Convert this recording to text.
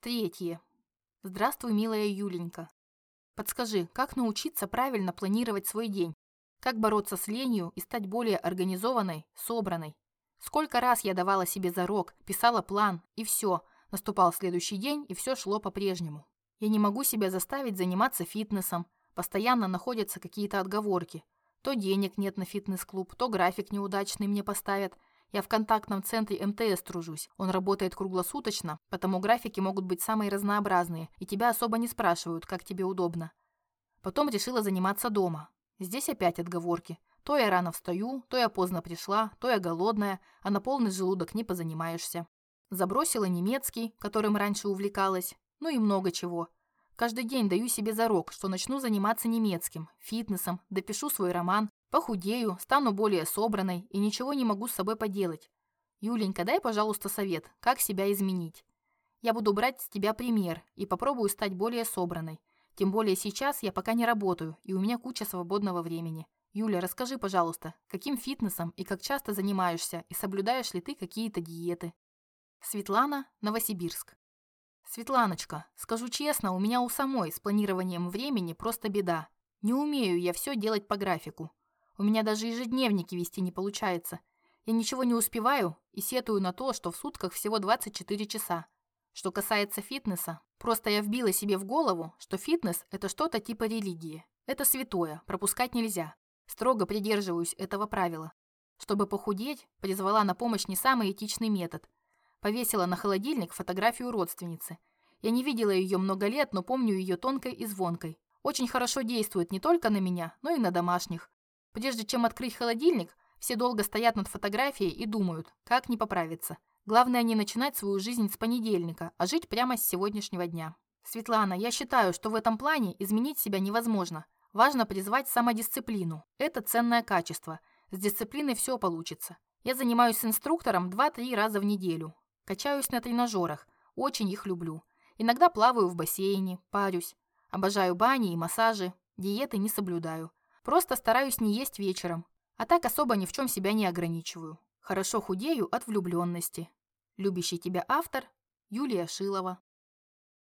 Третье. Здравствуй, милая Юленька. Подскажи, как научиться правильно планировать свой день? Как бороться с ленью и стать более организованной, собранной? Сколько раз я давала себе зарок, писала план, и все. Наступал следующий день, и все шло по-прежнему. Я не могу себя заставить заниматься фитнесом. Постоянно находятся какие-то отговорки. То денег нет на фитнес-клуб, то график неудачный мне поставят – я в контактном центре МТС тружусь. Он работает круглосуточно, потому графики могут быть самые разнообразные, и тебя особо не спрашивают, как тебе удобно. Потом решила заниматься дома. Здесь опять отговорки. То я рано встаю, то я поздно пришла, то я голодная, а на полный желудок не позанимаешься. Забросила немецкий, которым раньше увлекалась, ну и много чего. Каждый день даю себе зарок, что начну заниматься немецким, фитнесом, допишу свой роман, Похудею, стану более собранной и ничего не могу с собой поделать. Юленька, дай, пожалуйста, совет, как себя изменить. Я буду брать с тебя пример и попробую стать более собранной. Тем более сейчас я пока не работаю, и у меня куча свободного времени. Юля, расскажи, пожалуйста, каким фитнесом и как часто занимаешься, и соблюдаешь ли ты какие-то диеты? Светлана, Новосибирск. Светланочка, скажу честно, у меня у самой с планированием времени просто беда. Не умею я все делать по графику. У меня даже ежедневники вести не получается. Я ничего не успеваю и сетую на то, что в сутках всего 24 часа. Что касается фитнеса, просто я вбила себе в голову, что фитнес – это что-то типа религии. Это святое, пропускать нельзя. Строго придерживаюсь этого правила. Чтобы похудеть, призвала на помощь не самый этичный метод. Повесила на холодильник фотографию родственницы. Я не видела ее много лет, но помню ее тонкой и звонкой. Очень хорошо действует не только на меня, но и на домашних. Прежде чем открыть холодильник, все долго стоят над фотографией и думают, как не поправиться. Главное не начинать свою жизнь с понедельника, а жить прямо с сегодняшнего дня. Светлана, я считаю, что в этом плане изменить себя невозможно. Важно призвать самодисциплину. Это ценное качество. С дисциплиной все получится. Я занимаюсь с инструктором 2-3 раза в неделю. Качаюсь на тренажерах. Очень их люблю. Иногда плаваю в бассейне, парюсь. Обожаю бани и массажи. Диеты не соблюдаю. Просто стараюсь не есть вечером, а так особо ни в чем себя не ограничиваю. Хорошо худею от влюбленности. Любящий тебя автор Юлия Шилова.